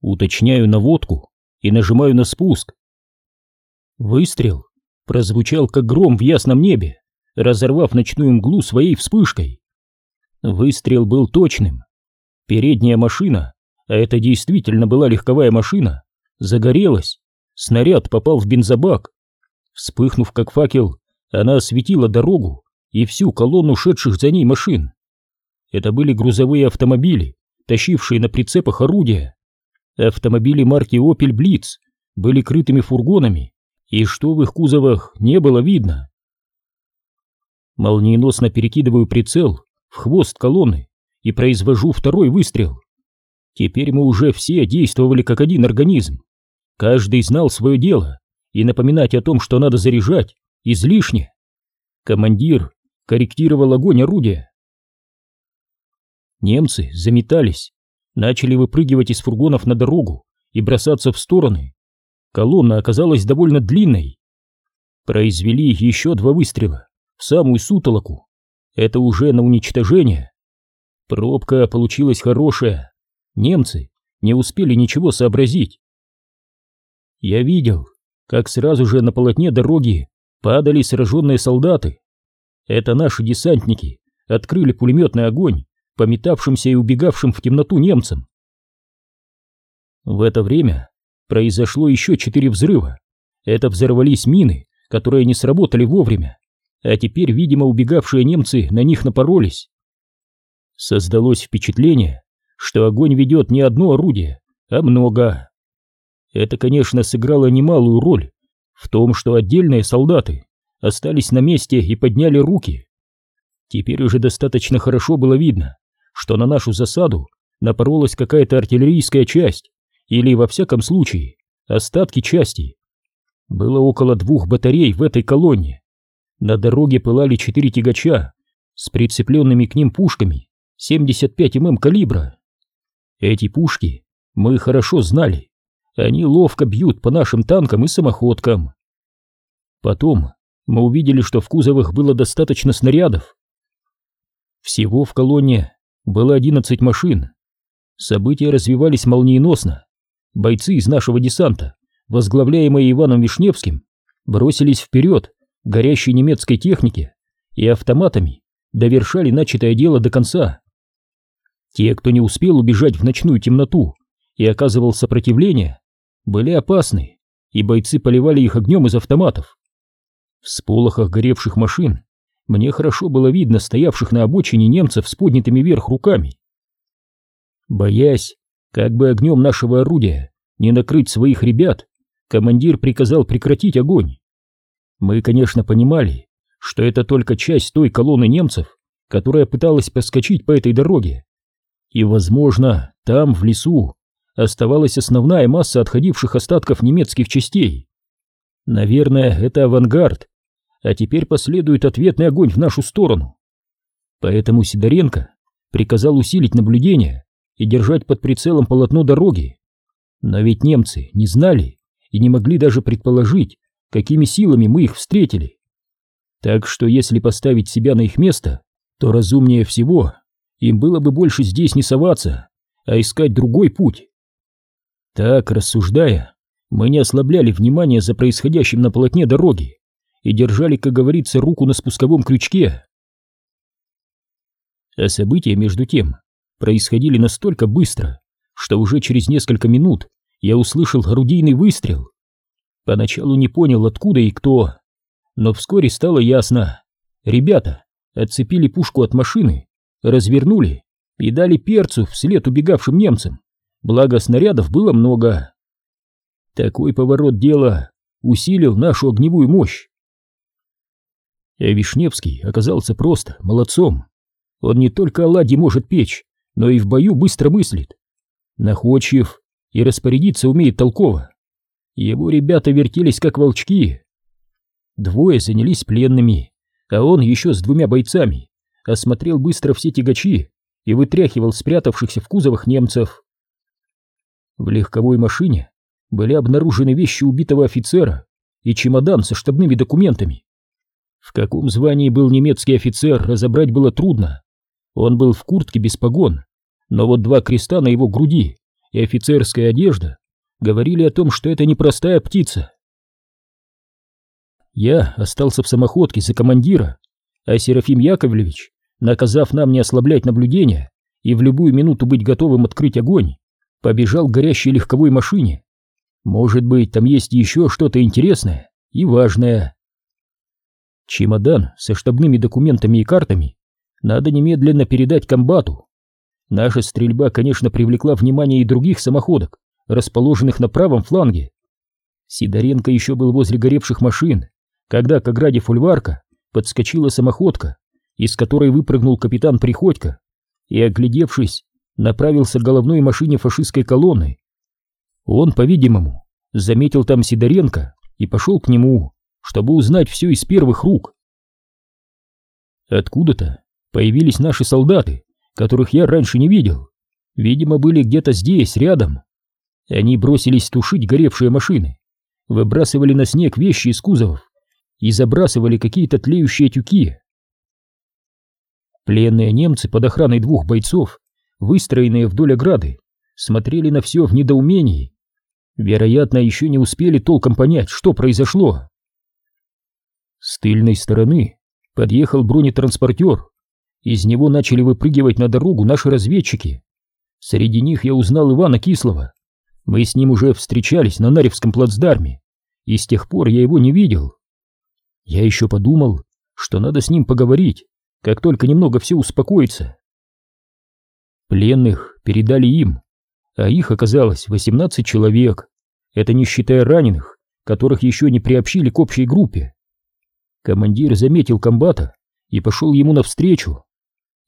Уточняю наводку и нажимаю на спуск. Выстрел прозвучал как гром в ясном небе, разорвав ночную мглу своей вспышкой. Выстрел был точным. Передняя машина, а это действительно была легковая машина, загорелась. Снаряд попал в бензобак. Вспыхнув как факел, она осветила дорогу и всю колонну шедших за ней машин. Это были грузовые автомобили, тащившие на прицепах орудия. Автомобили марки Opel Blitz были крытыми фургонами, и что в их кузовах не было видно. Молниеносно перекидываю прицел в хвост колонны и произвожу второй выстрел. Теперь мы уже все действовали как один организм. Каждый знал свое дело, и напоминать о том, что надо заряжать, излишне. Командир корректировал огонь орудия. Немцы заметались, начали выпрыгивать из фургонов на дорогу и бросаться в стороны. Колонна оказалась довольно длинной. Произвели еще два выстрела в самую сутолоку. Это уже на уничтожение. Пробка получилась хорошая. Немцы не успели ничего сообразить. Я видел, как сразу же на полотне дороги падали сраженные солдаты. Это наши десантники открыли пулеметный огонь по метавшимся и убегавшим в темноту немцам. В это время произошло еще четыре взрыва. Это взорвались мины, которые не сработали вовремя, а теперь, видимо, убегавшие немцы на них напоролись. Создалось впечатление, что огонь ведет не одно орудие, а много. Это, конечно, сыграло немалую роль в том, что отдельные солдаты остались на месте и подняли руки. Теперь уже достаточно хорошо было видно, что на нашу засаду напоролась какая-то артиллерийская часть, или, во всяком случае, остатки части. Было около двух батарей в этой колонне. На дороге пылали четыре тягача с прицепленными к ним пушками 75 мм калибра. Эти пушки мы хорошо знали. Они ловко бьют по нашим танкам и самоходкам. Потом мы увидели, что в кузовах было достаточно снарядов. Всего в колонне было 11 машин. События развивались молниеносно. Бойцы из нашего десанта, возглавляемые Иваном Вишневским, бросились вперед горящей немецкой технике и автоматами довершали начатое дело до конца. Те, кто не успел убежать в ночную темноту и оказывал сопротивление, были опасны, и бойцы поливали их огнем из автоматов. В сполохах горевших машин мне хорошо было видно стоявших на обочине немцев с поднятыми вверх руками. Боясь, как бы огнем нашего орудия не накрыть своих ребят, командир приказал прекратить огонь. Мы, конечно, понимали, что это только часть той колонны немцев, которая пыталась проскочить по этой дороге. И, возможно, там, в лесу, оставалась основная масса отходивших остатков немецких частей. Наверное, это авангард, а теперь последует ответный огонь в нашу сторону. Поэтому Сидоренко приказал усилить наблюдение и держать под прицелом полотно дороги. Но ведь немцы не знали и не могли даже предположить, какими силами мы их встретили. Так что если поставить себя на их место, то разумнее всего им было бы больше здесь не соваться, а искать другой путь. Так, рассуждая, мы не ослабляли внимание за происходящим на полотне дороги и держали, как говорится, руку на спусковом крючке. А события, между тем, происходили настолько быстро, что уже через несколько минут я услышал орудийный выстрел. Поначалу не понял, откуда и кто, но вскоре стало ясно. Ребята отцепили пушку от машины, развернули и дали перцу вслед убегавшим немцам, благо снарядов было много. Такой поворот дела усилил нашу огневую мощь. Вишневский оказался просто молодцом. Он не только оладьи может печь, но и в бою быстро мыслит. Находчив и распорядиться умеет толково. Его ребята вертелись как волчки. Двое занялись пленными, а он еще с двумя бойцами осмотрел быстро все тягачи и вытряхивал спрятавшихся в кузовах немцев. В легковой машине были обнаружены вещи убитого офицера и чемодан со штабными документами. В каком звании был немецкий офицер, разобрать было трудно. Он был в куртке без погон, но вот два креста на его груди и офицерская одежда говорили о том, что это непростая птица. Я остался в самоходке за командира, а Серафим Яковлевич, наказав нам не ослаблять наблюдение и в любую минуту быть готовым открыть огонь, побежал к горящей легковой машине. Может быть, там есть еще что-то интересное и важное. Чемодан со штабными документами и картами надо немедленно передать комбату. Наша стрельба, конечно, привлекла внимание и других самоходок, расположенных на правом фланге. Сидоренко еще был возле горевших машин, когда к ограде фольварка подскочила самоходка, из которой выпрыгнул капитан Приходько и, оглядевшись, направился к головной машине фашистской колонны. Он, по-видимому, заметил там Сидоренко и пошел к нему, чтобы узнать все из первых рук. Откуда-то появились наши солдаты, которых я раньше не видел. Видимо, были где-то здесь, рядом. Они бросились тушить горевшие машины, выбрасывали на снег вещи из кузовов и забрасывали какие-то тлеющие тюки. Пленные немцы под охраной двух бойцов, выстроенные вдоль ограды, смотрели на все в недоумении. Вероятно, еще не успели толком понять, что произошло. С тыльной стороны подъехал бронетранспортер. Из него начали выпрыгивать на дорогу наши разведчики. Среди них я узнал Ивана Кислова. Мы с ним уже встречались на Наревском плацдарме, и с тех пор я его не видел. Я еще подумал, что надо с ним поговорить, как только немного все успокоится. Пленных передали им, а их оказалось 18 человек. Это не считая раненых, которых еще не приобщили к общей группе. Командир заметил комбата и пошел ему навстречу.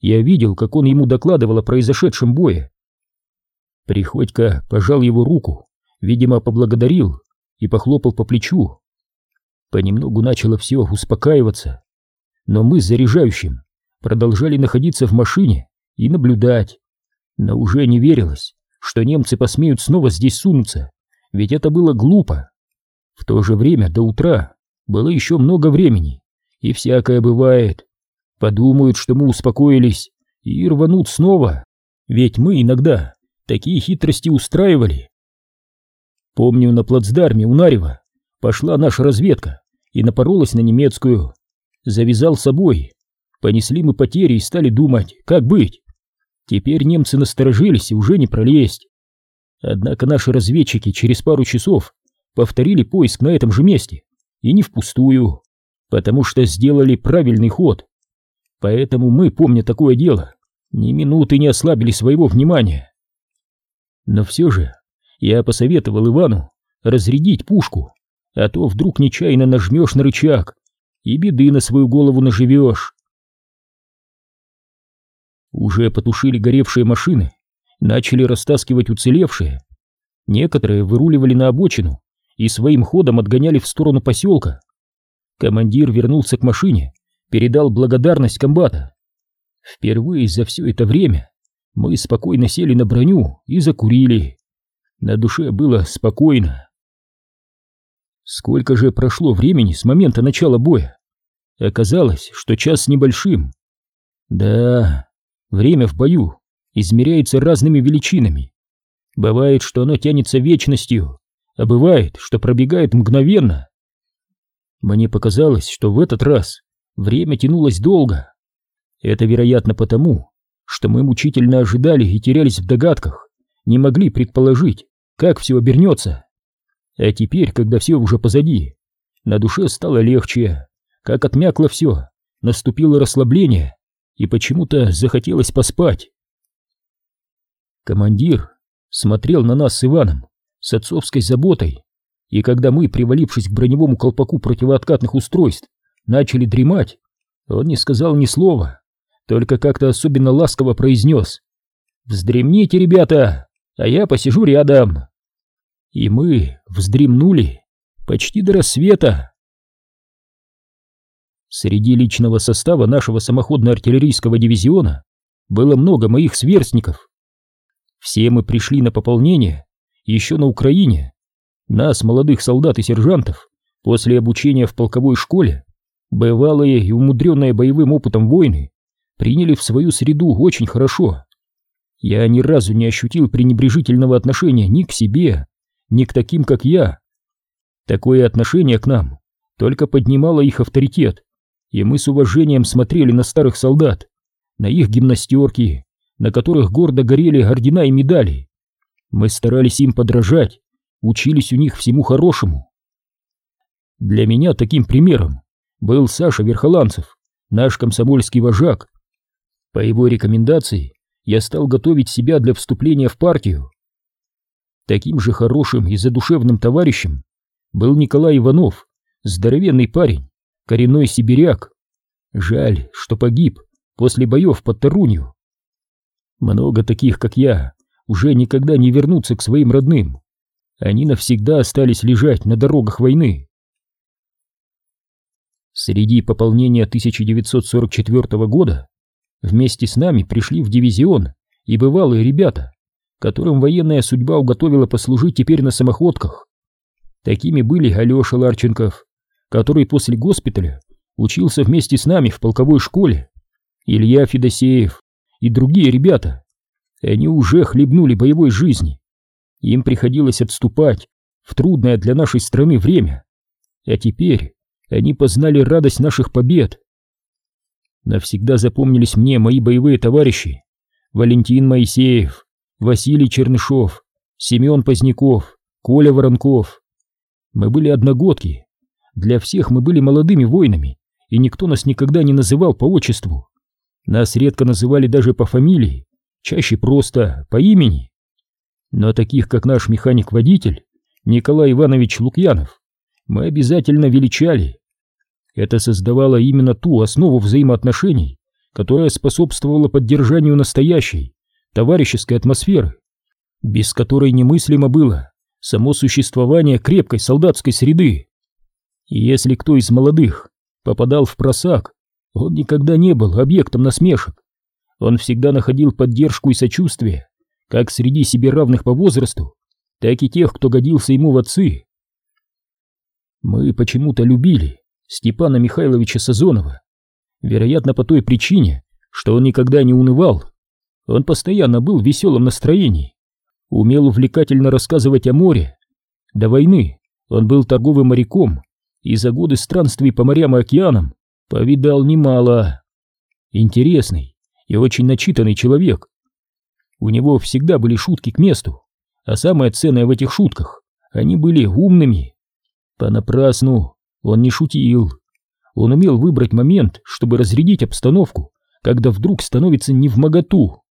Я видел, как он ему докладывал о произошедшем бое. Приходько пожал его руку, видимо, поблагодарил и похлопал по плечу. Понемногу начало все успокаиваться, но мы с заряжающим продолжали находиться в машине и наблюдать. Но уже не верилось, что немцы посмеют снова здесь сунуться, ведь это было глупо. В то же время до утра было еще много времени, и всякое бывает. Подумают, что мы успокоились, и рванут снова. Ведь мы иногда такие хитрости устраивали. Помню, на плацдарме у Нарева пошла наша разведка и напоролась на немецкую. Завязал собой. Понесли мы потери и стали думать, как быть. Теперь немцы насторожились и уже не пролезть. Однако наши разведчики через пару часов повторили поиск на этом же месте и не впустую, потому что сделали правильный ход. Поэтому мы, помня такое дело, ни минуты не ослабили своего внимания. Но все же я посоветовал Ивану разрядить пушку, а то вдруг нечаянно нажмешь на рычаг и беды на свою голову наживешь. Уже потушили горевшие машины, начали растаскивать уцелевшие. Некоторые выруливали на обочину и своим ходом отгоняли в сторону поселка. Командир вернулся к машине, передал благодарность комбата. Впервые за все это время мы спокойно сели на броню и закурили. На душе было спокойно. Сколько же прошло времени с момента начала боя? Оказалось, что час с небольшим. Да, время в бою измеряется разными величинами. Бывает, что оно тянется вечностью, а бывает, что пробегает мгновенно. Мне показалось, что в этот раз время тянулось долго. Это, вероятно, потому, что мы мучительно ожидали и терялись в догадках, не могли предположить, как все обернется. А теперь, когда все уже позади, на душе стало легче, как отмякло все, наступило расслабление, и почему-то захотелось поспать. Командир смотрел на нас с Иваном с отцовской заботой, и когда мы, привалившись к броневому колпаку противооткатных устройств, начали дремать, он не сказал ни слова, только как-то особенно ласково произнес «Вздремните, ребята, а я посижу рядом». И мы вздремнули почти до рассвета. Среди личного состава нашего самоходно-артиллерийского дивизиона было много моих сверстников. Все мы пришли на пополнение еще на Украине. Нас, молодых солдат и сержантов, после обучения в полковой школе, бывалые и умудренные боевым опытом войны, приняли в свою среду очень хорошо. Я ни разу не ощутил пренебрежительного отношения ни к себе, ни к таким, как я. Такое отношение к нам только поднимало их авторитет, и мы с уважением смотрели на старых солдат, на их гимнастерки, на которых гордо горели ордена и медали. Мы старались им подражать, учились у них всему хорошему. Для меня таким примером был Саша Верхоланцев, наш комсомольский вожак. По его рекомендации я стал готовить себя для вступления в партию. Таким же хорошим и задушевным товарищем был Николай Иванов, здоровенный парень, коренной сибиряк. Жаль, что погиб после боев под Тарунью. Много таких, как я, уже никогда не вернутся к своим родным. Они навсегда остались лежать на дорогах войны. Среди пополнения 1944 года вместе с нами пришли в дивизион и бывалые ребята, которым военная судьба уготовила послужить теперь на самоходках. Такими были Алеша Ларченков, который после госпиталя учился вместе с нами в полковой школе, Илья Федосеев и другие ребята. Они уже хлебнули боевой жизни. Им приходилось отступать в трудное для нашей страны время. А теперь они познали радость наших побед. Навсегда запомнились мне мои боевые товарищи Валентин Моисеев, Василий Чернышов, Семен Поздняков, Коля Воронков. Мы были одногодки. Для всех мы были молодыми воинами, и никто нас никогда не называл по отчеству. Нас редко называли даже по фамилии, чаще просто по имени. Но таких, как наш механик-водитель, Николай Иванович Лукьянов, мы обязательно величали. Это создавало именно ту основу взаимоотношений, которая способствовала поддержанию настоящей, товарищеской атмосферы, без которой немыслимо было само существование крепкой солдатской среды. И если кто из молодых попадал в просак, он никогда не был объектом насмешек. Он всегда находил поддержку и сочувствие, как среди себе равных по возрасту, так и тех, кто годился ему в отцы. Мы почему-то любили Степана Михайловича Сазонова, вероятно, по той причине, что он никогда не унывал. Он постоянно был в веселом настроении, умел увлекательно рассказывать о море. До войны он был торговым моряком и за годы странствий по морям и океанам повидал немало. Интересный и очень начитанный человек. У него всегда были шутки к месту, а самое ценное в этих шутках, они были умными. Понапрасну он не шутил. Он умел выбрать момент, чтобы разрядить обстановку, когда вдруг становится не в моготу.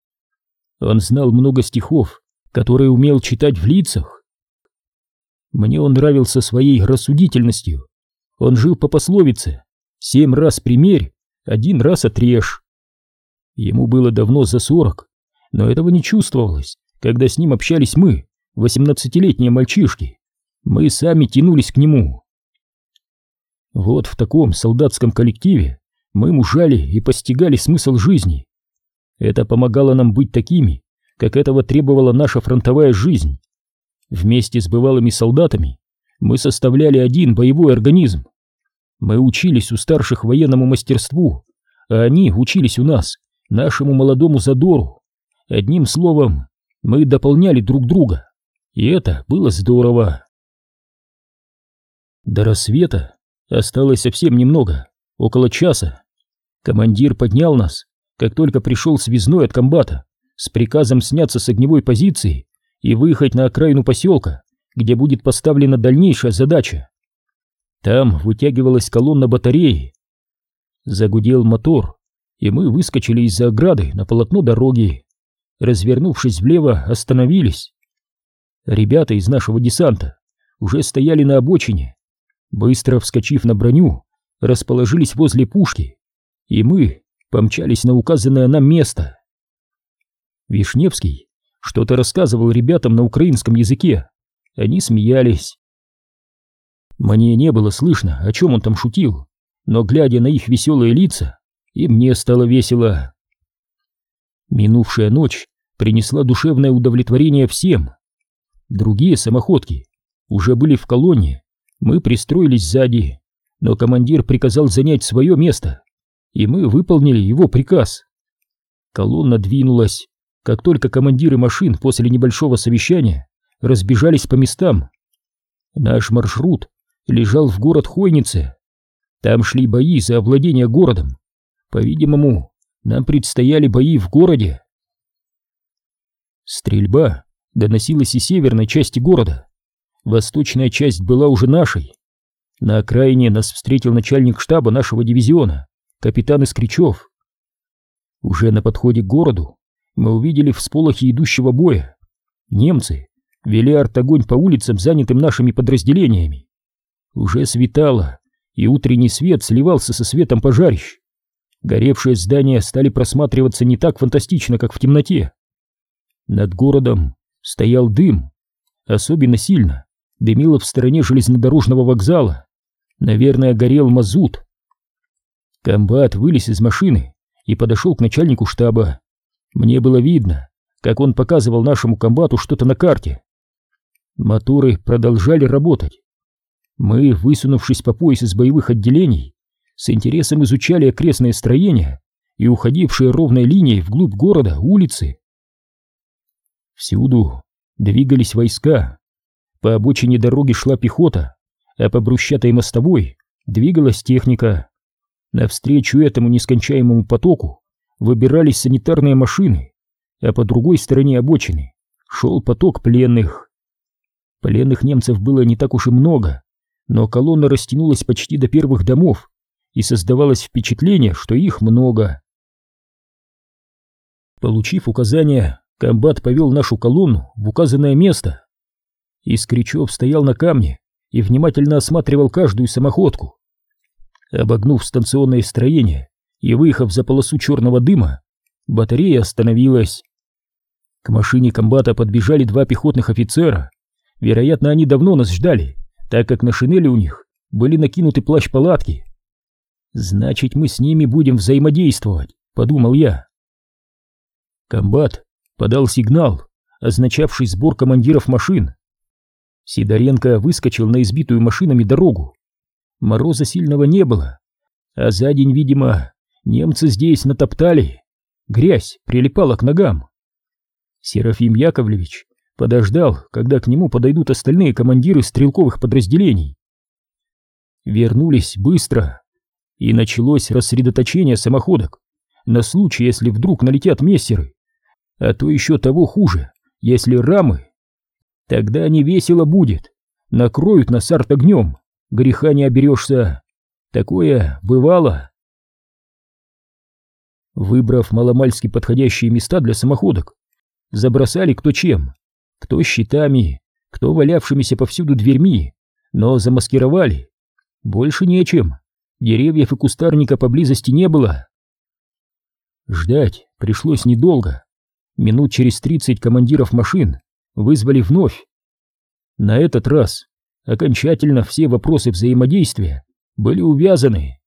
Он знал много стихов, которые умел читать в лицах. Мне он нравился своей рассудительностью. Он жил по пословице «семь раз примерь, один раз отрежь». Ему было давно за сорок, но этого не чувствовалось, когда с ним общались мы, восемнадцатилетние мальчишки. Мы сами тянулись к нему. Вот в таком солдатском коллективе мы мужали и постигали смысл жизни. Это помогало нам быть такими, как этого требовала наша фронтовая жизнь. Вместе с бывалыми солдатами мы составляли один боевой организм. Мы учились у старших военному мастерству, а они учились у нас, нашему молодому задору. Одним словом, мы дополняли друг друга, и это было здорово. До рассвета осталось совсем немного, около часа. Командир поднял нас, как только пришел связной от комбата, с приказом сняться с огневой позиции и выехать на окраину поселка, где будет поставлена дальнейшая задача. Там вытягивалась колонна батареи. Загудел мотор, и мы выскочили из-за ограды на полотно дороги. Развернувшись влево, остановились. Ребята из нашего десанта уже стояли на обочине. Быстро вскочив на броню, расположились возле пушки, и мы помчались на указанное нам место. Вишневский что-то рассказывал ребятам на украинском языке. Они смеялись. Мне не было слышно, о чем он там шутил, но, глядя на их веселые лица, и мне стало весело. Минувшая ночь принесла душевное удовлетворение всем. Другие самоходки уже были в колонне, мы пристроились сзади, но командир приказал занять свое место, и мы выполнили его приказ. Колонна двинулась, как только командиры машин после небольшого совещания разбежались по местам. Наш маршрут лежал в город Хойнице. Там шли бои за овладение городом. По-видимому, нам предстояли бои в городе. Стрельба доносилась из северной части города. Восточная часть была уже нашей. На окраине нас встретил начальник штаба нашего дивизиона, капитан Искричев. Уже на подходе к городу мы увидели всполохи идущего боя. Немцы вели артогонь по улицам, занятым нашими подразделениями. Уже светало, и утренний свет сливался со светом пожарищ. Горевшие здания стали просматриваться не так фантастично, как в темноте. Над городом стоял дым. Особенно сильно дымило в стороне железнодорожного вокзала. Наверное, горел мазут. Комбат вылез из машины и подошел к начальнику штаба. Мне было видно, как он показывал нашему комбату что-то на карте. Моторы продолжали работать. Мы, высунувшись по пояс из боевых отделений, с интересом изучали окрестные строения и уходившие ровной линией вглубь города улицы. Всюду двигались войска. По обочине дороги шла пехота, а по брусчатой мостовой двигалась техника. Навстречу этому нескончаемому потоку выбирались санитарные машины, а по другой стороне обочины шел поток пленных. Пленных немцев было не так уж и много, но колонна растянулась почти до первых домов, и создавалось впечатление, что их много. Получив указание, комбат повел нашу колонну в указанное место. Искричев стоял на камне и внимательно осматривал каждую самоходку. Обогнув станционное строение и выехав за полосу черного дыма, батарея остановилась. К машине комбата подбежали два пехотных офицера. Вероятно, они давно нас ждали, так как на шинели у них были накинуты плащ-палатки. «Значит, мы с ними будем взаимодействовать», — подумал я. Комбат подал сигнал, означавший сбор командиров машин. Сидоренко выскочил на избитую машинами дорогу. Мороза сильного не было, а за день, видимо, немцы здесь натоптали. Грязь прилипала к ногам. Серафим Яковлевич подождал, когда к нему подойдут остальные командиры стрелковых подразделений. Вернулись быстро, и началось рассредоточение самоходок на случай, если вдруг налетят мессеры, а то еще того хуже, если рамы. Тогда не весело будет, накроют нас арт огнем, греха не оберешься. Такое бывало. Выбрав маломальски подходящие места для самоходок, забросали кто чем, кто щитами, кто валявшимися повсюду дверьми, но замаскировали. Больше нечем, деревьев и кустарника поблизости не было. Ждать пришлось недолго. Минут через тридцать командиров машин вызвали вновь. На этот раз окончательно все вопросы взаимодействия были увязаны.